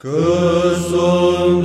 Küsüm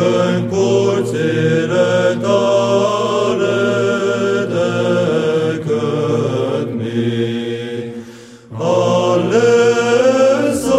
în curțile tale decât mii. Ales a